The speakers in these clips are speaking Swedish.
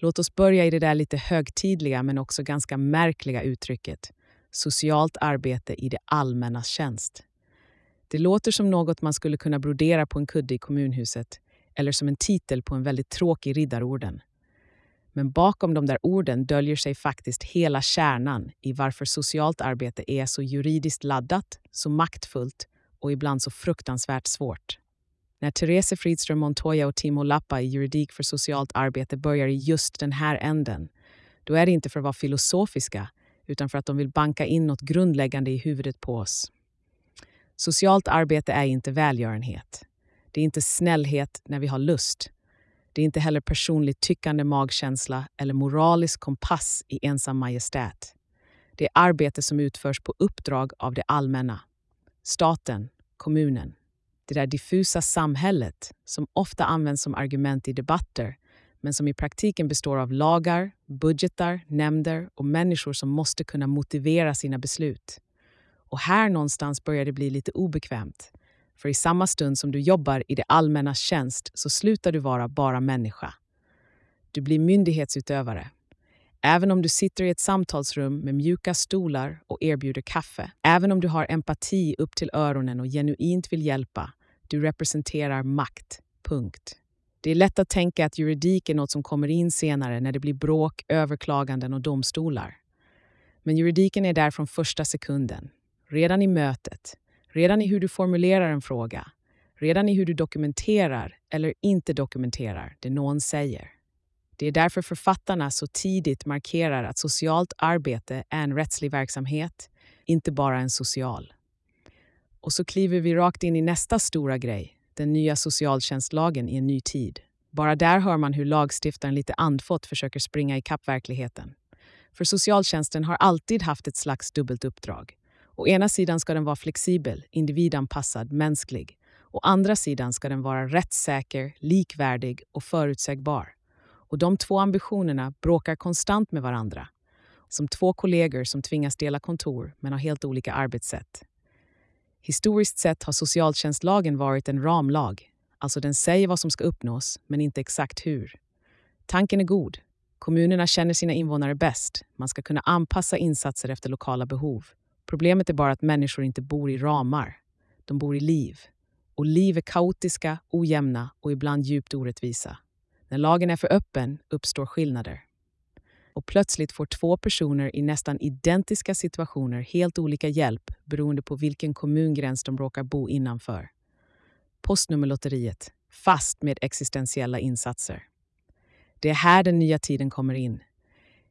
Låt oss börja i det där lite högtidliga men också ganska märkliga uttrycket socialt arbete i det allmännas tjänst. Det låter som något man skulle kunna brodera på en kudde i kommunhuset eller som en titel på en väldigt tråkig riddarorden. Men bakom de där orden döljer sig faktiskt hela kärnan i varför socialt arbete är så juridiskt laddat, så maktfullt och ibland så fruktansvärt svårt. När Therese Fridström Montoya och Timo Lappa i Juridik för socialt arbete börjar i just den här änden, då är det inte för att vara filosofiska, utan för att de vill banka in något grundläggande i huvudet på oss. Socialt arbete är inte välgörenhet. Det är inte snällhet när vi har lust. Det är inte heller personligt tyckande magkänsla eller moralisk kompass i ensam majestät. Det är arbete som utförs på uppdrag av det allmänna. Staten, kommunen. Det där diffusa samhället som ofta används som argument i debatter men som i praktiken består av lagar, budgetar, nämnder och människor som måste kunna motivera sina beslut. Och här någonstans börjar det bli lite obekvämt. För i samma stund som du jobbar i det allmännas tjänst så slutar du vara bara människa. Du blir myndighetsutövare. Även om du sitter i ett samtalsrum med mjuka stolar och erbjuder kaffe. Även om du har empati upp till öronen och genuint vill hjälpa. Du representerar makt. Punkt. Det är lätt att tänka att juridik är något som kommer in senare när det blir bråk, överklaganden och domstolar. Men juridiken är där från första sekunden. Redan i mötet, redan i hur du formulerar en fråga, redan i hur du dokumenterar eller inte dokumenterar det någon säger. Det är därför författarna så tidigt markerar att socialt arbete är en rättslig verksamhet, inte bara en social. Och så kliver vi rakt in i nästa stora grej, den nya socialtjänstlagen i en ny tid. Bara där hör man hur lagstiftaren lite andfått försöker springa ikapp verkligheten. För socialtjänsten har alltid haft ett slags dubbelt uppdrag. Å ena sidan ska den vara flexibel, individanpassad, mänsklig. Å andra sidan ska den vara rättssäker, likvärdig och förutsägbar. Och de två ambitionerna bråkar konstant med varandra. Som två kollegor som tvingas dela kontor men har helt olika arbetssätt. Historiskt sett har socialtjänstlagen varit en ramlag. Alltså den säger vad som ska uppnås, men inte exakt hur. Tanken är god. Kommunerna känner sina invånare bäst. Man ska kunna anpassa insatser efter lokala behov. Problemet är bara att människor inte bor i ramar. De bor i liv. Och liv är kaotiska, ojämna och ibland djupt orättvisa. När lagen är för öppen uppstår skillnader. Och plötsligt får två personer i nästan identiska situationer helt olika hjälp beroende på vilken kommungräns de råkar bo innanför. Postnummerlotteriet, fast med existentiella insatser. Det är här den nya tiden kommer in.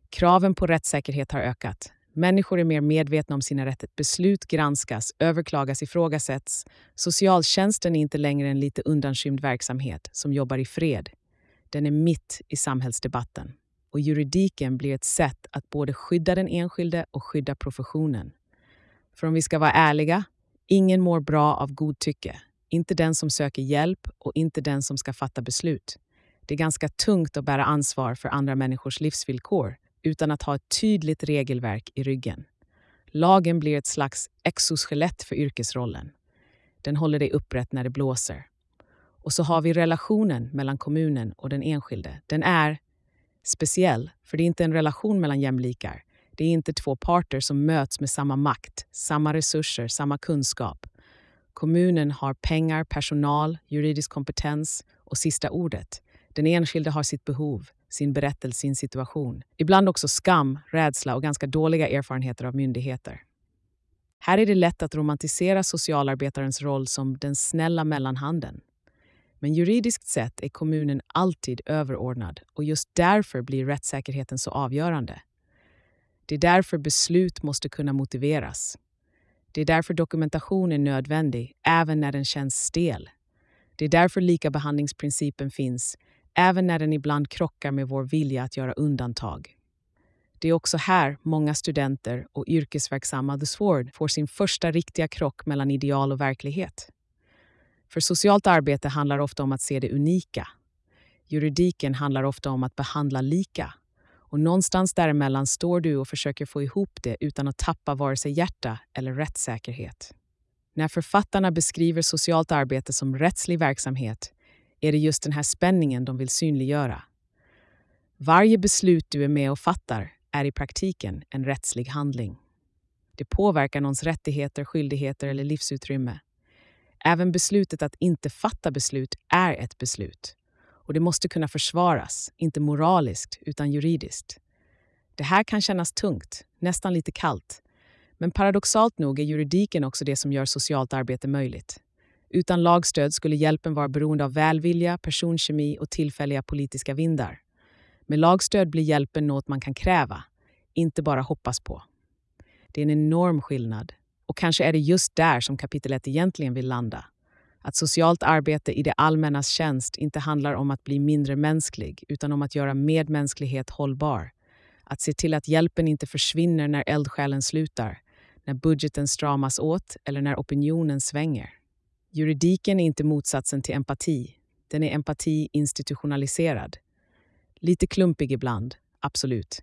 Kraven på rättssäkerhet har ökat. Människor är mer medvetna om sina rättigheter. Beslut granskas, överklagas, ifrågasätts. Socialtjänsten är inte längre en lite undanskymd verksamhet som jobbar i fred. Den är mitt i samhällsdebatten. Och juridiken blir ett sätt att både skydda den enskilde och skydda professionen. För om vi ska vara ärliga, ingen mår bra av godtycke. Inte den som söker hjälp och inte den som ska fatta beslut. Det är ganska tungt att bära ansvar för andra människors livsvillkor utan att ha ett tydligt regelverk i ryggen. Lagen blir ett slags exoskelett för yrkesrollen. Den håller dig upprätt när det blåser. Och så har vi relationen mellan kommunen och den enskilde. Den är speciell, för det är inte en relation mellan jämlikar. Det är inte två parter som möts med samma makt, samma resurser, samma kunskap. Kommunen har pengar, personal, juridisk kompetens och sista ordet. Den enskilde har sitt behov, sin berättelse, sin situation. Ibland också skam, rädsla och ganska dåliga erfarenheter av myndigheter. Här är det lätt att romantisera socialarbetarens roll som den snälla mellanhanden. Men juridiskt sett är kommunen alltid överordnad och just därför blir rättssäkerheten så avgörande. Det är därför beslut måste kunna motiveras. Det är därför dokumentation är nödvändig, även när den känns stel. Det är därför likabehandlingsprincipen finns, även när den ibland krockar med vår vilja att göra undantag. Det är också här många studenter och yrkesverksamma The Sword får sin första riktiga krock mellan ideal och verklighet. För socialt arbete handlar ofta om att se det unika. Juridiken handlar ofta om att behandla lika. Och någonstans däremellan står du och försöker få ihop det utan att tappa vare sig hjärta eller rättssäkerhet. När författarna beskriver socialt arbete som rättslig verksamhet är det just den här spänningen de vill synliggöra. Varje beslut du är med och fattar är i praktiken en rättslig handling. Det påverkar någons rättigheter, skyldigheter eller livsutrymme. Även beslutet att inte fatta beslut är ett beslut. Och det måste kunna försvaras, inte moraliskt utan juridiskt. Det här kan kännas tungt, nästan lite kallt. Men paradoxalt nog är juridiken också det som gör socialt arbete möjligt. Utan lagstöd skulle hjälpen vara beroende av välvilja, personkemi och tillfälliga politiska vindar. Med lagstöd blir hjälpen något man kan kräva, inte bara hoppas på. Det är en enorm skillnad. Och kanske är det just där som kapitel 1 egentligen vill landa. Att socialt arbete i det allmännas tjänst inte handlar om att bli mindre mänsklig utan om att göra medmänsklighet hållbar. Att se till att hjälpen inte försvinner när eldsjälen slutar, när budgeten stramas åt eller när opinionen svänger. Juridiken är inte motsatsen till empati. Den är empati institutionaliserad. Lite klumpig ibland, absolut,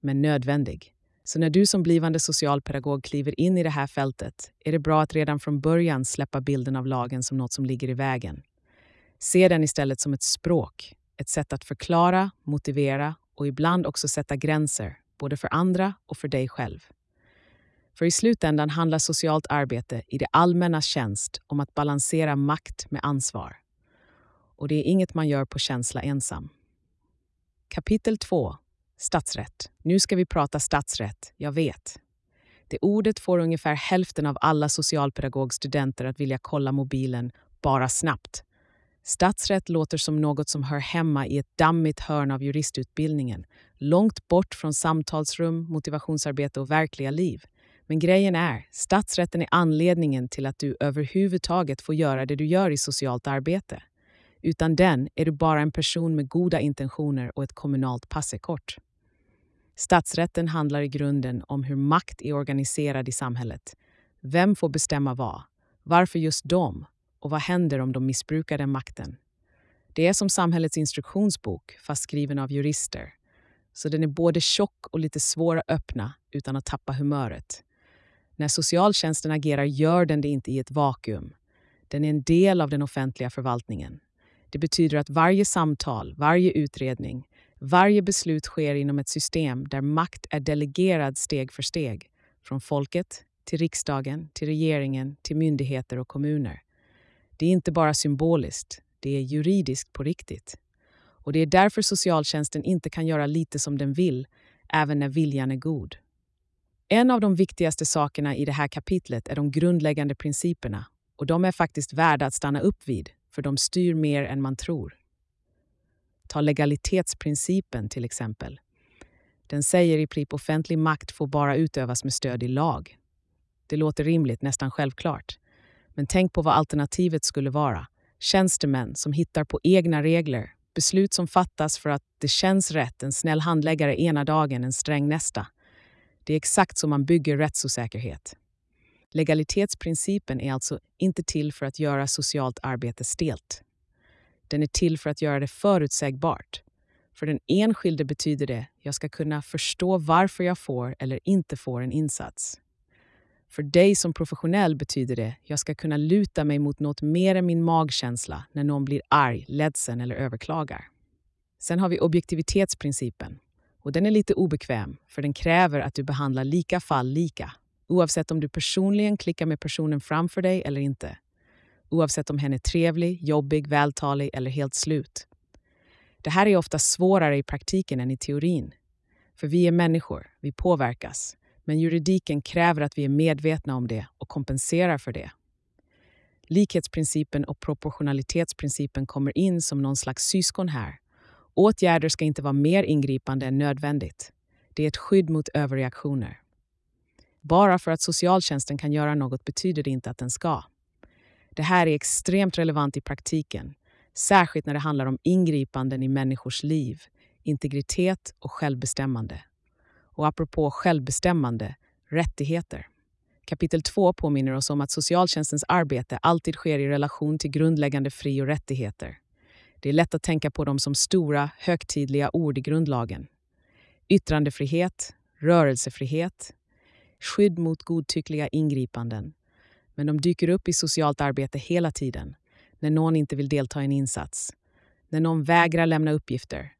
men nödvändig. Så när du som blivande socialpedagog kliver in i det här fältet är det bra att redan från början släppa bilden av lagen som något som ligger i vägen. Se den istället som ett språk, ett sätt att förklara, motivera och ibland också sätta gränser, både för andra och för dig själv. För i slutändan handlar socialt arbete i det allmännas tjänst om att balansera makt med ansvar. Och det är inget man gör på känsla ensam. Kapitel 2 Statsrätt. Nu ska vi prata statsrätt, jag vet. Det ordet får ungefär hälften av alla socialpedagogstudenter att vilja kolla mobilen bara snabbt. Statsrätt låter som något som hör hemma i ett dammigt hörn av juristutbildningen, långt bort från samtalsrum, motivationsarbete och verkliga liv. Men grejen är, statsrätten är anledningen till att du överhuvudtaget får göra det du gör i socialt arbete. Utan den är du bara en person med goda intentioner och ett kommunalt passekort. Statsrätten handlar i grunden om hur makt är organiserad i samhället. Vem får bestämma vad? Varför just dem? Och vad händer om de missbrukar den makten? Det är som samhällets instruktionsbok, fast skriven av jurister. Så den är både tjock och lite svår att öppna utan att tappa humöret. När socialtjänsten agerar gör den det inte i ett vakuum. Den är en del av den offentliga förvaltningen. Det betyder att varje samtal, varje utredning, varje beslut sker inom ett system där makt är delegerad steg för steg. Från folket till riksdagen, till regeringen, till myndigheter och kommuner. Det är inte bara symboliskt, det är juridiskt på riktigt. Och det är därför socialtjänsten inte kan göra lite som den vill, även när viljan är god. En av de viktigaste sakerna i det här kapitlet är de grundläggande principerna och de är faktiskt värda att stanna upp vid, för de styr mer än man tror. Ta legalitetsprincipen till exempel. Den säger i princip offentlig makt får bara utövas med stöd i lag. Det låter rimligt, nästan självklart. Men tänk på vad alternativet skulle vara. Tjänstemän som hittar på egna regler, beslut som fattas för att det känns rätt, en snäll handläggare ena dagen, en sträng nästa. Det är exakt så man bygger rättsosäkerhet. Legalitetsprincipen är alltså inte till för att göra socialt arbete stelt. Den är till för att göra det förutsägbart. För den enskilde betyder det jag ska kunna förstå varför jag får eller inte får en insats. För dig som professionell betyder det jag ska kunna luta mig mot något mer än min magkänsla när någon blir arg, ledsen eller överklagar. Sen har vi objektivitetsprincipen. Och Den är lite obekväm, för den kräver att du behandlar lika fall lika oavsett om du personligen klickar med personen framför dig eller inte oavsett om hen är trevlig, jobbig, vältalig eller helt slut. Det här är ofta svårare i praktiken än i teorin. För vi är människor, vi påverkas. Men juridiken kräver att vi är medvetna om det och kompenserar för det. Likhetsprincipen och proportionalitetsprincipen kommer in som någon slags syskon här. Åtgärder ska inte vara mer ingripande än nödvändigt. Det är ett skydd mot överreaktioner. Bara för att socialtjänsten kan göra något betyder det inte att den ska. Det här är extremt relevant i praktiken, särskilt när det handlar om ingripanden i människors liv, integritet och självbestämmande. Och apropå självbestämmande, rättigheter. Kapitel 2 påminner oss om att socialtjänstens arbete alltid sker i relation till grundläggande fri och rättigheter. Det är lätt att tänka på dem som stora, högtidliga ord i grundlagen. Yttrandefrihet, rörelsefrihet, skydd mot godtyckliga ingripanden, men de dyker upp i socialt arbete hela tiden. När någon inte vill delta i en insats. När någon vägrar lämna uppgifter.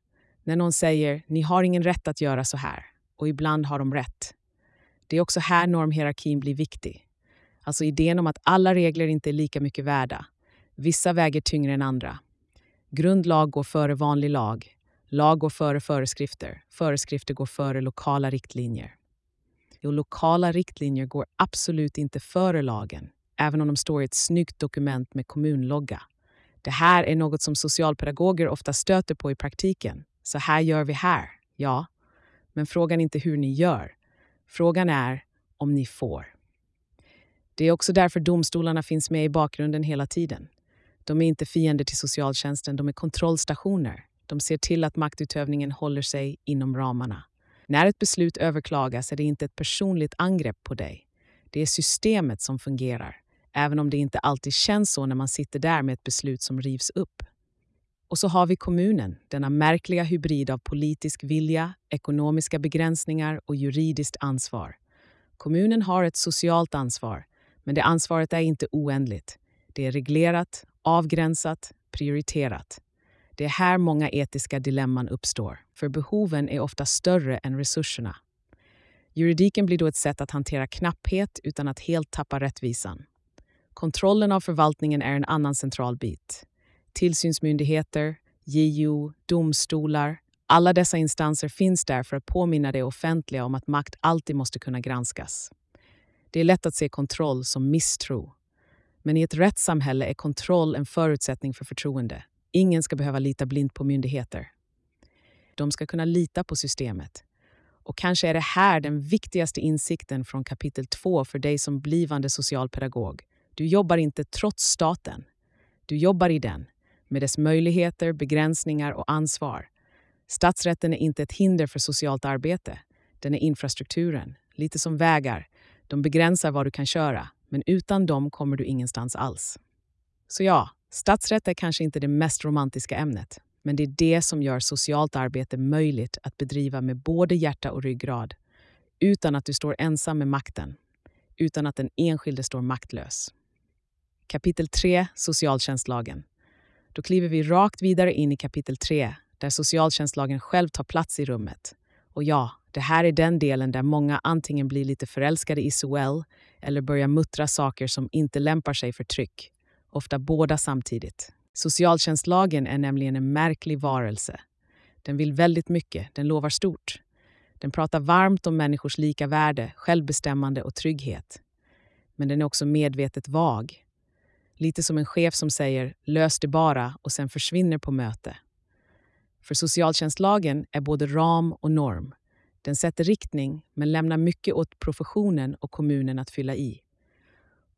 När någon säger “ni har ingen rätt att göra så här” och ibland har de rätt. Det är också här normhierarkin blir viktig. Alltså idén om att alla regler inte är lika mycket värda. Vissa väger tyngre än andra. Grundlag går före vanlig lag. Lag går före föreskrifter. Föreskrifter går före lokala riktlinjer. Jo, lokala riktlinjer går absolut inte före lagen, även om de står i ett snyggt dokument med kommunlogga. Det här är något som socialpedagoger ofta stöter på i praktiken. Så här gör vi här, ja. Men frågan är inte hur ni gör. Frågan är om ni får. Det är också därför domstolarna finns med i bakgrunden hela tiden. De är inte fiender till socialtjänsten, de är kontrollstationer. De ser till att maktutövningen håller sig inom ramarna. När ett beslut överklagas är det inte ett personligt angrepp på dig. Det är systemet som fungerar, även om det inte alltid känns så när man sitter där med ett beslut som rivs upp. Och så har vi kommunen, denna märkliga hybrid av politisk vilja, ekonomiska begränsningar och juridiskt ansvar. Kommunen har ett socialt ansvar, men det ansvaret är inte oändligt. Det är reglerat, avgränsat, prioriterat. Det är här många etiska dilemman uppstår, för behoven är ofta större än resurserna. Juridiken blir då ett sätt att hantera knapphet utan att helt tappa rättvisan. Kontrollen av förvaltningen är en annan central bit. Tillsynsmyndigheter, JO, domstolar, alla dessa instanser finns där för att påminna det offentliga om att makt alltid måste kunna granskas. Det är lätt att se kontroll som misstro. Men i ett rättssamhälle är kontroll en förutsättning för förtroende. Ingen ska behöva lita blint på myndigheter. De ska kunna lita på systemet. Och kanske är det här den viktigaste insikten från kapitel 2 för dig som blivande socialpedagog. Du jobbar inte trots staten. Du jobbar i den, med dess möjligheter, begränsningar och ansvar. Statsrätten är inte ett hinder för socialt arbete. Den är infrastrukturen, lite som vägar. De begränsar vad du kan köra, men utan dem kommer du ingenstans alls. Så ja, statsrätt är kanske inte det mest romantiska ämnet, men det är det som gör socialt arbete möjligt att bedriva med både hjärta och ryggrad, utan att du står ensam med makten, utan att den enskilde står maktlös. Kapitel 3, Socialtjänstlagen. Då kliver vi rakt vidare in i kapitel 3, där socialtjänstlagen själv tar plats i rummet. Och ja, det här är den delen där många antingen blir lite förälskade i Suell eller börjar muttra saker som inte lämpar sig för tryck. Ofta båda samtidigt. Socialtjänstlagen är nämligen en märklig varelse. Den vill väldigt mycket, den lovar stort. Den pratar varmt om människors lika värde, självbestämmande och trygghet. Men den är också medvetet vag. Lite som en chef som säger “lös det bara” och sen försvinner på möte. För socialtjänstlagen är både ram och norm. Den sätter riktning, men lämnar mycket åt professionen och kommunen att fylla i.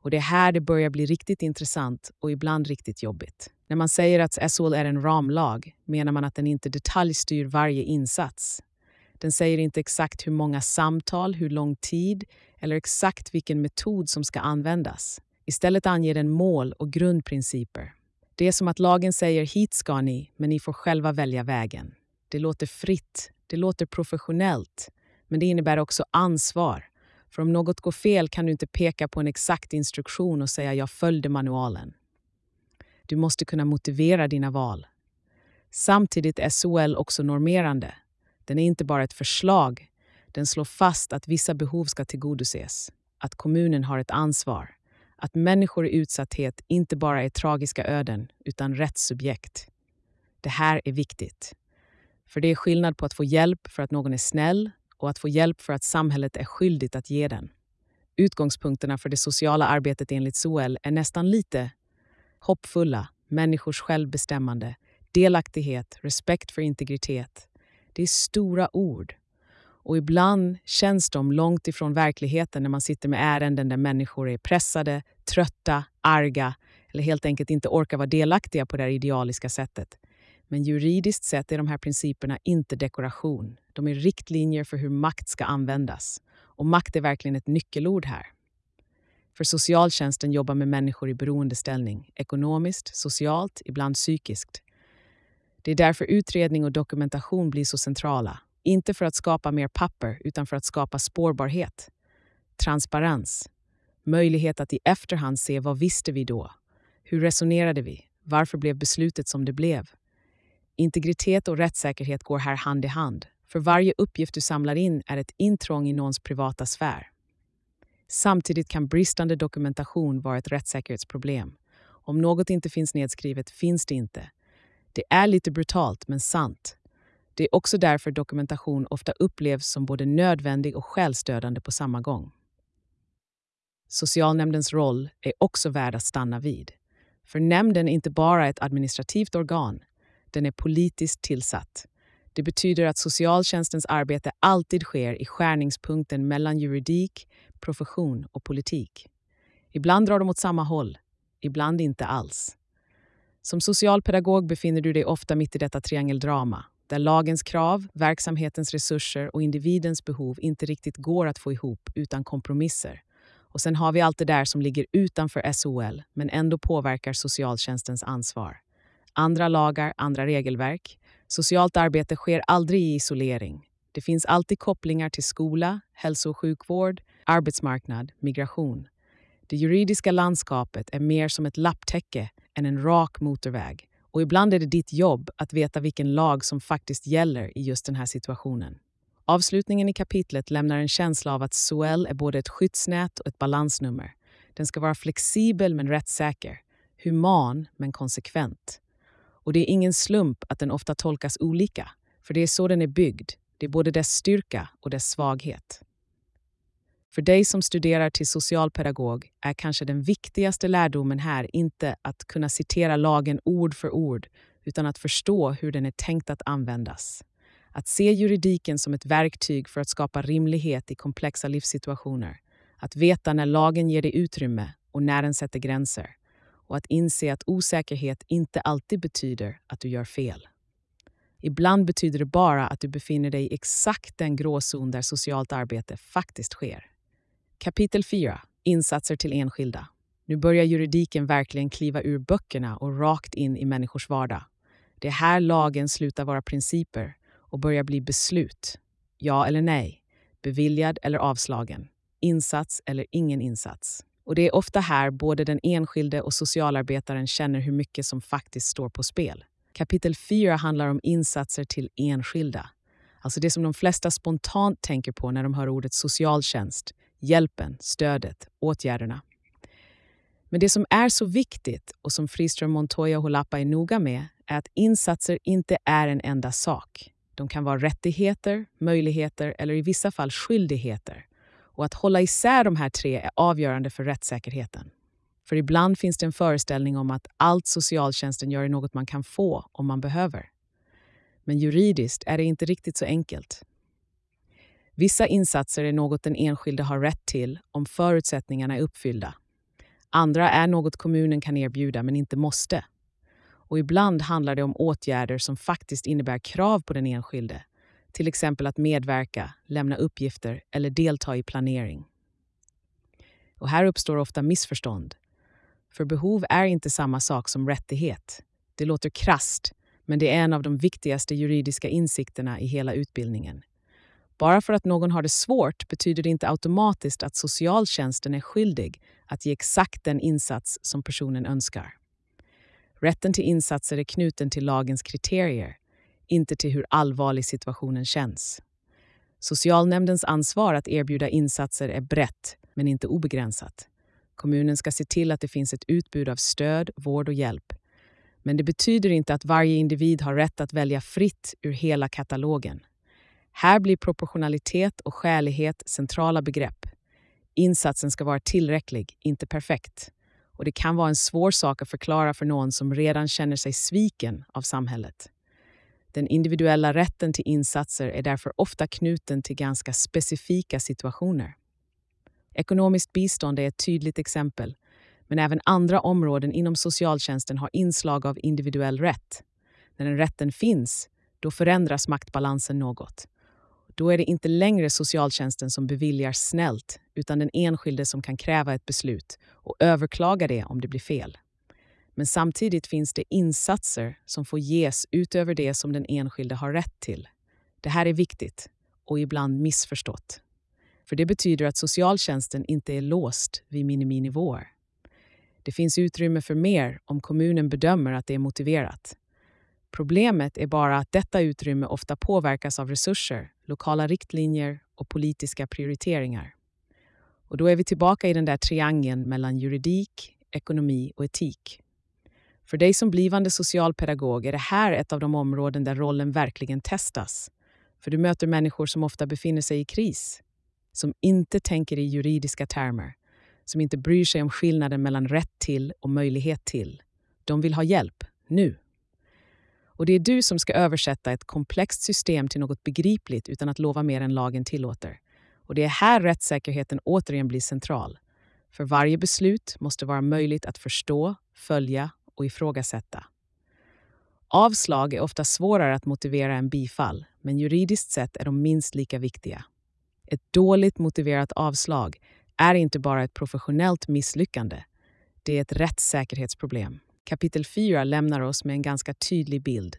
Och det är här det börjar bli riktigt intressant och ibland riktigt jobbigt. När man säger att SOL är en ramlag menar man att den inte detaljstyr varje insats. Den säger inte exakt hur många samtal, hur lång tid eller exakt vilken metod som ska användas. Istället anger den mål och grundprinciper. Det är som att lagen säger hit ska ni, men ni får själva välja vägen. Det låter fritt, det låter professionellt, men det innebär också ansvar. För om något går fel kan du inte peka på en exakt instruktion och säga jag följde manualen. Du måste kunna motivera dina val. Samtidigt är SOL också normerande. Den är inte bara ett förslag, den slår fast att vissa behov ska tillgodoses, att kommunen har ett ansvar, att människor i utsatthet inte bara är tragiska öden utan rättssubjekt. Det här är viktigt. För det är skillnad på att få hjälp för att någon är snäll och att få hjälp för att samhället är skyldigt att ge den. Utgångspunkterna för det sociala arbetet enligt SOL är nästan lite hoppfulla, människors självbestämmande, delaktighet, respekt för integritet. Det är stora ord. Och ibland känns de långt ifrån verkligheten när man sitter med ärenden där människor är pressade, trötta, arga eller helt enkelt inte orkar vara delaktiga på det här idealiska sättet. Men juridiskt sett är de här principerna inte dekoration. De är riktlinjer för hur makt ska användas. Och makt är verkligen ett nyckelord här. För socialtjänsten jobbar med människor i beroendeställning, ekonomiskt, socialt, ibland psykiskt. Det är därför utredning och dokumentation blir så centrala. Inte för att skapa mer papper, utan för att skapa spårbarhet. Transparens. Möjlighet att i efterhand se vad visste vi då? Hur resonerade vi? Varför blev beslutet som det blev? Integritet och rättssäkerhet går här hand i hand. För varje uppgift du samlar in är ett intrång i någons privata sfär. Samtidigt kan bristande dokumentation vara ett rättssäkerhetsproblem. Om något inte finns nedskrivet finns det inte. Det är lite brutalt, men sant. Det är också därför dokumentation ofta upplevs som både nödvändig och självstödande på samma gång. Socialnämndens roll är också värd att stanna vid. För nämnden är inte bara ett administrativt organ, den är politiskt tillsatt. Det betyder att socialtjänstens arbete alltid sker i skärningspunkten mellan juridik, profession och politik. Ibland drar de åt samma håll, ibland inte alls. Som socialpedagog befinner du dig ofta mitt i detta triangeldrama där lagens krav, verksamhetens resurser och individens behov inte riktigt går att få ihop utan kompromisser. Och sen har vi allt det där som ligger utanför SOL men ändå påverkar socialtjänstens ansvar. Andra lagar, andra regelverk. Socialt arbete sker aldrig i isolering. Det finns alltid kopplingar till skola, hälso och sjukvård, arbetsmarknad, migration. Det juridiska landskapet är mer som ett lapptäcke än en rak motorväg. Och ibland är det ditt jobb att veta vilken lag som faktiskt gäller i just den här situationen. Avslutningen i kapitlet lämnar en känsla av att SOL är både ett skyddsnät och ett balansnummer. Den ska vara flexibel men rättssäker, human men konsekvent. Och det är ingen slump att den ofta tolkas olika, för det är så den är byggd. Det är både dess styrka och dess svaghet. För dig som studerar till socialpedagog är kanske den viktigaste lärdomen här inte att kunna citera lagen ord för ord, utan att förstå hur den är tänkt att användas. Att se juridiken som ett verktyg för att skapa rimlighet i komplexa livssituationer. Att veta när lagen ger dig utrymme och när den sätter gränser. Och att inse att osäkerhet inte alltid betyder att du gör fel. Ibland betyder det bara att du befinner dig i exakt den gråzon där socialt arbete faktiskt sker. Kapitel 4. Insatser till enskilda. Nu börjar juridiken verkligen kliva ur böckerna och rakt in i människors vardag. Det är här lagen slutar vara principer och börjar bli beslut. Ja eller nej, beviljad eller avslagen, insats eller ingen insats. Och det är ofta här både den enskilde och socialarbetaren känner hur mycket som faktiskt står på spel. Kapitel 4 handlar om insatser till enskilda. Alltså det som de flesta spontant tänker på när de hör ordet socialtjänst. Hjälpen, stödet, åtgärderna. Men det som är så viktigt och som Friström Montoya Holappa är noga med är att insatser inte är en enda sak. De kan vara rättigheter, möjligheter eller i vissa fall skyldigheter. Och att hålla isär de här tre är avgörande för rättssäkerheten. För ibland finns det en föreställning om att allt socialtjänsten gör är något man kan få om man behöver. Men juridiskt är det inte riktigt så enkelt. Vissa insatser är något den enskilde har rätt till om förutsättningarna är uppfyllda. Andra är något kommunen kan erbjuda men inte måste. Och ibland handlar det om åtgärder som faktiskt innebär krav på den enskilde. Till exempel att medverka, lämna uppgifter eller delta i planering. Och här uppstår ofta missförstånd. För behov är inte samma sak som rättighet. Det låter krast, men det är en av de viktigaste juridiska insikterna i hela utbildningen. Bara för att någon har det svårt betyder det inte automatiskt att socialtjänsten är skyldig att ge exakt den insats som personen önskar. Rätten till insatser är knuten till lagens kriterier, inte till hur allvarlig situationen känns. Socialnämndens ansvar att erbjuda insatser är brett, men inte obegränsat. Kommunen ska se till att det finns ett utbud av stöd, vård och hjälp. Men det betyder inte att varje individ har rätt att välja fritt ur hela katalogen. Här blir proportionalitet och skälighet centrala begrepp. Insatsen ska vara tillräcklig, inte perfekt. Och det kan vara en svår sak att förklara för någon som redan känner sig sviken av samhället. Den individuella rätten till insatser är därför ofta knuten till ganska specifika situationer. Ekonomiskt bistånd är ett tydligt exempel, men även andra områden inom socialtjänsten har inslag av individuell rätt. När den rätten finns, då förändras maktbalansen något. Då är det inte längre socialtjänsten som beviljar snällt utan den enskilde som kan kräva ett beslut och överklaga det om det blir fel. Men samtidigt finns det insatser som får ges utöver det som den enskilde har rätt till. Det här är viktigt och ibland missförstått. För det betyder att socialtjänsten inte är låst vid miniminivåer. Det finns utrymme för mer om kommunen bedömer att det är motiverat. Problemet är bara att detta utrymme ofta påverkas av resurser, lokala riktlinjer och politiska prioriteringar. Och då är vi tillbaka i den där triangeln mellan juridik, ekonomi och etik. För dig som blivande socialpedagog är det här ett av de områden där rollen verkligen testas. För du möter människor som ofta befinner sig i kris, som inte tänker i juridiska termer, som inte bryr sig om skillnaden mellan rätt till och möjlighet till. De vill ha hjälp, nu. Och det är du som ska översätta ett komplext system till något begripligt utan att lova mer än lagen tillåter. Och det är här rättssäkerheten återigen blir central. För varje beslut måste vara möjligt att förstå, följa och ifrågasätta. Avslag är ofta svårare att motivera än bifall, men juridiskt sett är de minst lika viktiga. Ett dåligt motiverat avslag är inte bara ett professionellt misslyckande, det är ett rättssäkerhetsproblem. Kapitel 4 lämnar oss med en ganska tydlig bild.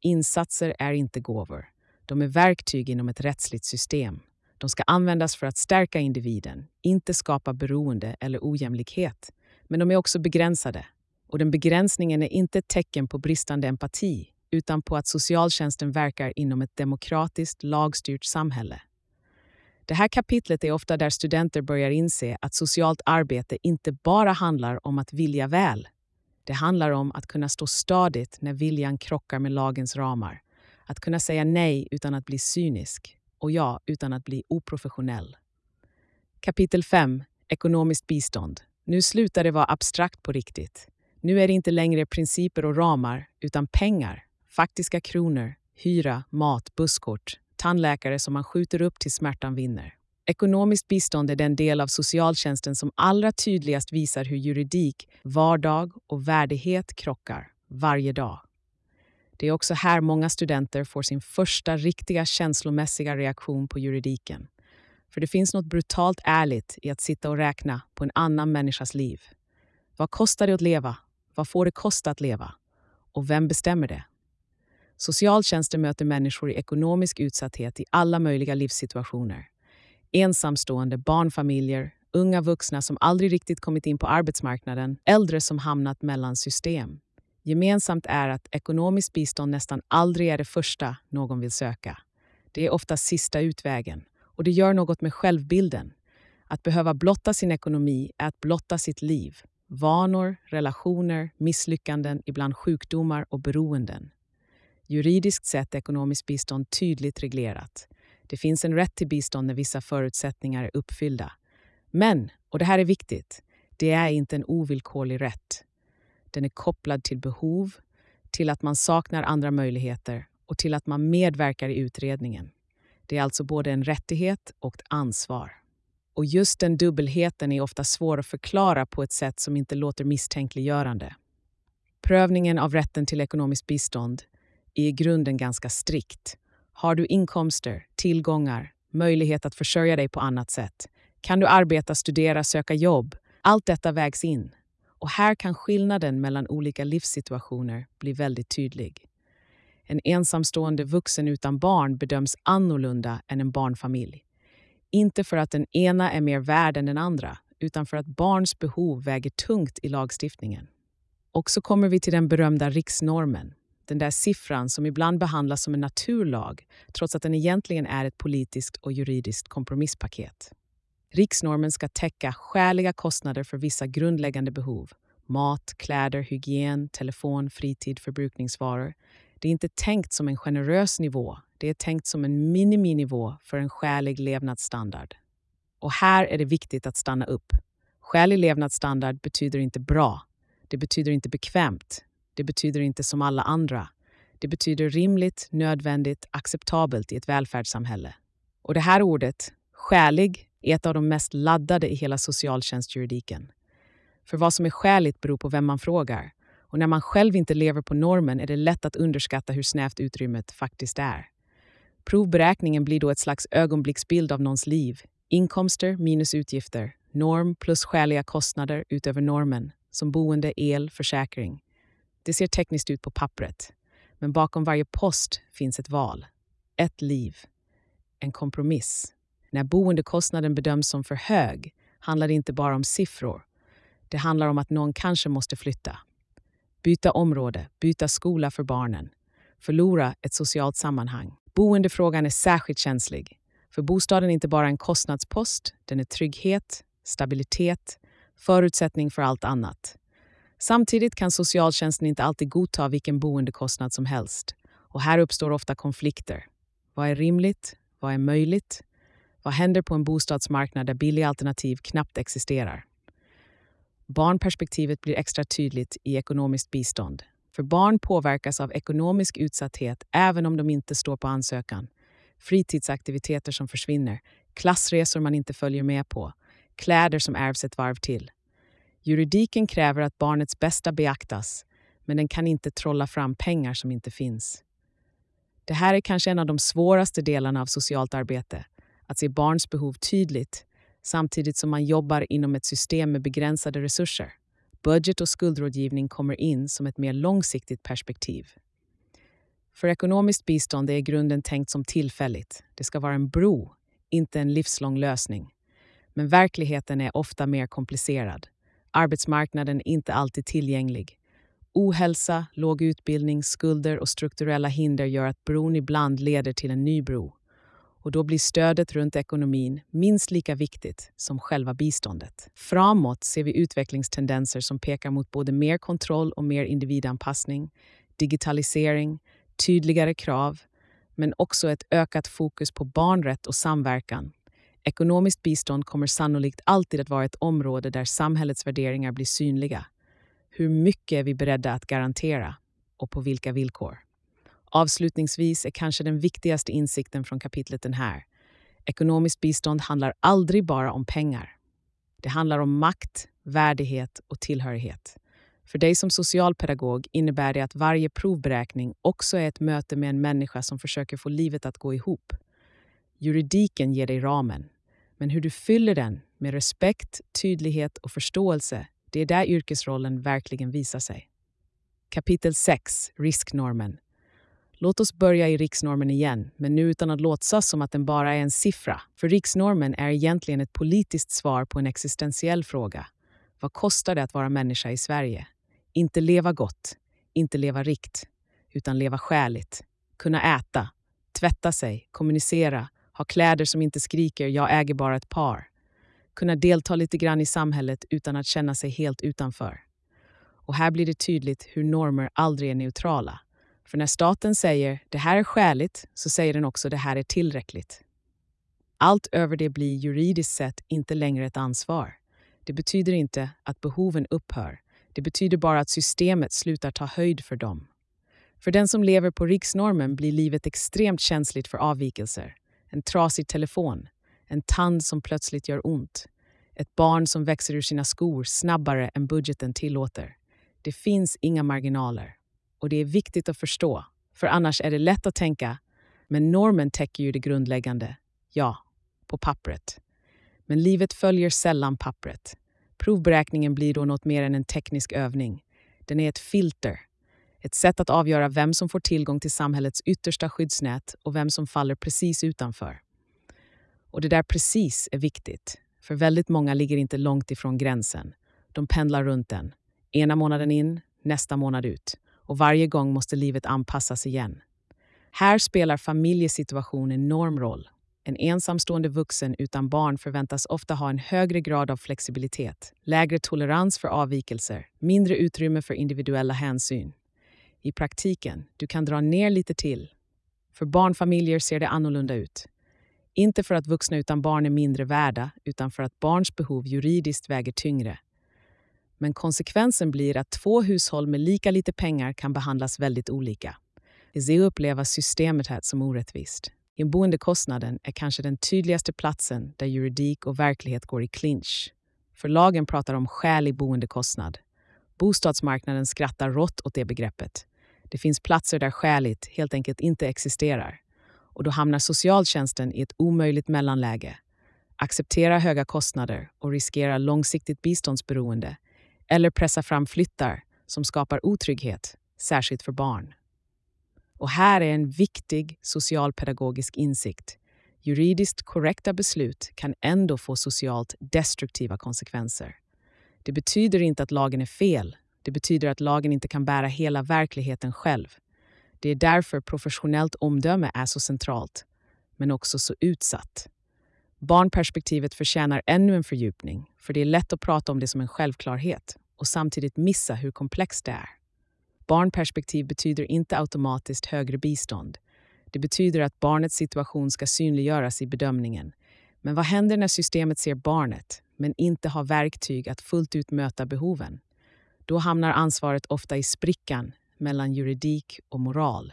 Insatser är inte gåvor. De är verktyg inom ett rättsligt system. De ska användas för att stärka individen, inte skapa beroende eller ojämlikhet. Men de är också begränsade. Och den begränsningen är inte ett tecken på bristande empati utan på att socialtjänsten verkar inom ett demokratiskt, lagstyrt samhälle. Det här kapitlet är ofta där studenter börjar inse att socialt arbete inte bara handlar om att vilja väl. Det handlar om att kunna stå stadigt när viljan krockar med lagens ramar. Att kunna säga nej utan att bli cynisk och ja utan att bli oprofessionell. Kapitel 5 Ekonomiskt bistånd. Nu slutar det vara abstrakt på riktigt. Nu är det inte längre principer och ramar, utan pengar, faktiska kronor, hyra, mat, busskort, tandläkare som man skjuter upp till smärtan vinner. Ekonomiskt bistånd är den del av socialtjänsten som allra tydligast visar hur juridik, vardag och värdighet krockar varje dag. Det är också här många studenter får sin första riktiga känslomässiga reaktion på juridiken. För det finns något brutalt ärligt i att sitta och räkna på en annan människas liv. Vad kostar det att leva? Vad får det kosta att leva? Och vem bestämmer det? Socialtjänsten möter människor i ekonomisk utsatthet i alla möjliga livssituationer. Ensamstående, barnfamiljer, unga vuxna som aldrig riktigt kommit in på arbetsmarknaden, äldre som hamnat mellan system. Gemensamt är att ekonomiskt bistånd nästan aldrig är det första någon vill söka. Det är ofta sista utvägen och det gör något med självbilden. Att behöva blotta sin ekonomi är att blotta sitt liv. Vanor, relationer, misslyckanden, ibland sjukdomar och beroenden. Juridiskt sett är ekonomiskt bistånd tydligt reglerat. Det finns en rätt till bistånd när vissa förutsättningar är uppfyllda. Men, och det här är viktigt, det är inte en ovillkorlig rätt. Den är kopplad till behov, till att man saknar andra möjligheter och till att man medverkar i utredningen. Det är alltså både en rättighet och ett ansvar. Och just den dubbelheten är ofta svår att förklara på ett sätt som inte låter misstänkliggörande. Prövningen av rätten till ekonomiskt bistånd är i grunden ganska strikt. Har du inkomster, tillgångar, möjlighet att försörja dig på annat sätt? Kan du arbeta, studera, söka jobb? Allt detta vägs in. Och här kan skillnaden mellan olika livssituationer bli väldigt tydlig. En ensamstående vuxen utan barn bedöms annorlunda än en barnfamilj. Inte för att den ena är mer värd än den andra, utan för att barns behov väger tungt i lagstiftningen. Och så kommer vi till den berömda riksnormen, den där siffran som ibland behandlas som en naturlag trots att den egentligen är ett politiskt och juridiskt kompromisspaket. Riksnormen ska täcka skäliga kostnader för vissa grundläggande behov. Mat, kläder, hygien, telefon, fritid, förbrukningsvaror. Det är inte tänkt som en generös nivå, det är tänkt som en miniminivå för en skälig levnadsstandard. Och här är det viktigt att stanna upp. Skälig levnadsstandard betyder inte bra. Det betyder inte bekvämt. Det betyder inte som alla andra. Det betyder rimligt, nödvändigt, acceptabelt i ett välfärdssamhälle. Och det här ordet, skälig, är ett av de mest laddade i hela socialtjänstjuridiken. För vad som är skäligt beror på vem man frågar. Och när man själv inte lever på normen är det lätt att underskatta hur snävt utrymmet faktiskt är. Provberäkningen blir då ett slags ögonblicksbild av någons liv. Inkomster minus utgifter, norm plus skäliga kostnader utöver normen, som boende, el, försäkring. Det ser tekniskt ut på pappret, men bakom varje post finns ett val. Ett liv. En kompromiss. När boendekostnaden bedöms som för hög handlar det inte bara om siffror. Det handlar om att någon kanske måste flytta. Byta område, byta skola för barnen, förlora ett socialt sammanhang. Boendefrågan är särskilt känslig. För bostaden är inte bara en kostnadspost, den är trygghet, stabilitet, förutsättning för allt annat. Samtidigt kan socialtjänsten inte alltid godta vilken boendekostnad som helst. Och här uppstår ofta konflikter. Vad är rimligt? Vad är möjligt? Vad händer på en bostadsmarknad där billiga alternativ knappt existerar? Barnperspektivet blir extra tydligt i ekonomiskt bistånd. För barn påverkas av ekonomisk utsatthet även om de inte står på ansökan. Fritidsaktiviteter som försvinner, klassresor man inte följer med på, kläder som ärvs ett varv till. Juridiken kräver att barnets bästa beaktas, men den kan inte trolla fram pengar som inte finns. Det här är kanske en av de svåraste delarna av socialt arbete, att se barns behov tydligt samtidigt som man jobbar inom ett system med begränsade resurser. Budget och skuldrådgivning kommer in som ett mer långsiktigt perspektiv. För ekonomiskt bistånd är grunden tänkt som tillfälligt. Det ska vara en bro, inte en livslång lösning. Men verkligheten är ofta mer komplicerad. Arbetsmarknaden är inte alltid tillgänglig. Ohälsa, låg utbildning, skulder och strukturella hinder gör att bron ibland leder till en ny bro. Och då blir stödet runt ekonomin minst lika viktigt som själva biståndet. Framåt ser vi utvecklingstendenser som pekar mot både mer kontroll och mer individanpassning, digitalisering, tydligare krav, men också ett ökat fokus på barnrätt och samverkan. Ekonomiskt bistånd kommer sannolikt alltid att vara ett område där samhällets värderingar blir synliga. Hur mycket är vi beredda att garantera och på vilka villkor? Avslutningsvis är kanske den viktigaste insikten från kapitlet den här. Ekonomiskt bistånd handlar aldrig bara om pengar. Det handlar om makt, värdighet och tillhörighet. För dig som socialpedagog innebär det att varje provberäkning också är ett möte med en människa som försöker få livet att gå ihop. Juridiken ger dig ramen, men hur du fyller den med respekt, tydlighet och förståelse, det är där yrkesrollen verkligen visar sig. Kapitel 6, Risknormen. Låt oss börja i riksnormen igen, men nu utan att låtsas som att den bara är en siffra. För riksnormen är egentligen ett politiskt svar på en existentiell fråga. Vad kostar det att vara människa i Sverige? Inte leva gott, inte leva rikt, utan leva skäligt. Kunna äta, tvätta sig, kommunicera, ha kläder som inte skriker “jag äger bara ett par”. Kunna delta lite grann i samhället utan att känna sig helt utanför. Och här blir det tydligt hur normer aldrig är neutrala. För när staten säger “det här är skäligt” så säger den också “det här är tillräckligt”. Allt över det blir juridiskt sett inte längre ett ansvar. Det betyder inte att behoven upphör. Det betyder bara att systemet slutar ta höjd för dem. För den som lever på riksnormen blir livet extremt känsligt för avvikelser. En trasig telefon, en tand som plötsligt gör ont, ett barn som växer ur sina skor snabbare än budgeten tillåter. Det finns inga marginaler. Och det är viktigt att förstå, för annars är det lätt att tänka men normen täcker ju det grundläggande. Ja, på pappret. Men livet följer sällan pappret. Provberäkningen blir då något mer än en teknisk övning. Den är ett filter. Ett sätt att avgöra vem som får tillgång till samhällets yttersta skyddsnät och vem som faller precis utanför. Och det där precis är viktigt, för väldigt många ligger inte långt ifrån gränsen. De pendlar runt den. Ena månaden in, nästa månad ut. Och varje gång måste livet anpassas igen. Här spelar familjesituationen enorm roll. En ensamstående vuxen utan barn förväntas ofta ha en högre grad av flexibilitet, lägre tolerans för avvikelser, mindre utrymme för individuella hänsyn. I praktiken, du kan dra ner lite till. För barnfamiljer ser det annorlunda ut. Inte för att vuxna utan barn är mindre värda, utan för att barns behov juridiskt väger tyngre. Men konsekvensen blir att två hushåll med lika lite pengar kan behandlas väldigt olika. Det uppleva systemet här som orättvist. Boendekostnaden är kanske den tydligaste platsen där juridik och verklighet går i clinch. För lagen pratar om skälig boendekostnad. Bostadsmarknaden skrattar rått åt det begreppet. Det finns platser där skäligt helt enkelt inte existerar. Och då hamnar socialtjänsten i ett omöjligt mellanläge. Acceptera höga kostnader och riskera långsiktigt biståndsberoende eller pressa fram flyttar som skapar otrygghet, särskilt för barn. Och här är en viktig socialpedagogisk insikt. Juridiskt korrekta beslut kan ändå få socialt destruktiva konsekvenser. Det betyder inte att lagen är fel. Det betyder att lagen inte kan bära hela verkligheten själv. Det är därför professionellt omdöme är så centralt, men också så utsatt. Barnperspektivet förtjänar ännu en fördjupning, för det är lätt att prata om det som en självklarhet och samtidigt missa hur komplext det är. Barnperspektiv betyder inte automatiskt högre bistånd. Det betyder att barnets situation ska synliggöras i bedömningen. Men vad händer när systemet ser barnet, men inte har verktyg att fullt ut möta behoven? Då hamnar ansvaret ofta i sprickan mellan juridik och moral.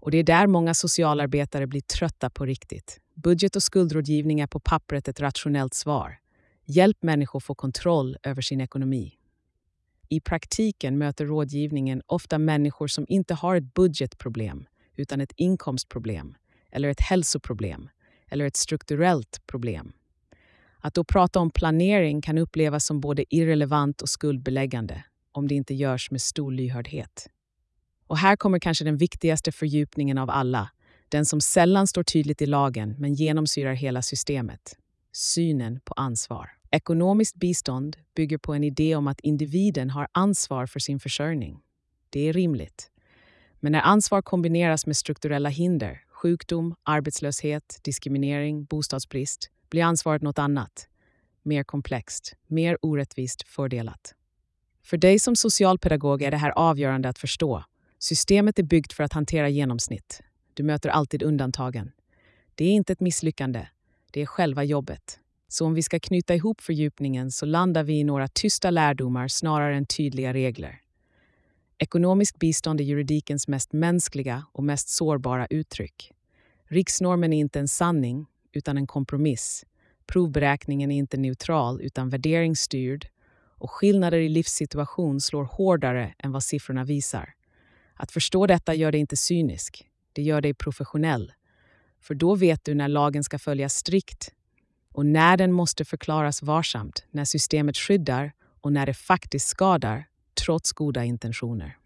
Och det är där många socialarbetare blir trötta på riktigt. Budget och skuldrådgivning är på pappret ett rationellt svar. Hjälp människor få kontroll över sin ekonomi. I praktiken möter rådgivningen ofta människor som inte har ett budgetproblem utan ett inkomstproblem, eller ett hälsoproblem, eller ett strukturellt problem. Att då prata om planering kan upplevas som både irrelevant och skuldbeläggande om det inte görs med stor lyhördhet. Och här kommer kanske den viktigaste fördjupningen av alla, den som sällan står tydligt i lagen men genomsyrar hela systemet. Synen på ansvar. Ekonomiskt bistånd bygger på en idé om att individen har ansvar för sin försörjning. Det är rimligt. Men när ansvar kombineras med strukturella hinder, sjukdom, arbetslöshet, diskriminering, bostadsbrist, blir ansvaret något annat. Mer komplext, mer orättvist fördelat. För dig som socialpedagog är det här avgörande att förstå. Systemet är byggt för att hantera genomsnitt. Du möter alltid undantagen. Det är inte ett misslyckande, det är själva jobbet. Så om vi ska knyta ihop fördjupningen så landar vi i några tysta lärdomar snarare än tydliga regler. Ekonomiskt bistånd är juridikens mest mänskliga och mest sårbara uttryck. Riksnormen är inte en sanning, utan en kompromiss. Provberäkningen är inte neutral, utan värderingsstyrd. Och skillnader i livssituation slår hårdare än vad siffrorna visar. Att förstå detta gör dig inte cynisk, det gör dig professionell. För då vet du när lagen ska följas strikt och när den måste förklaras varsamt, när systemet skyddar och när det faktiskt skadar, trots goda intentioner.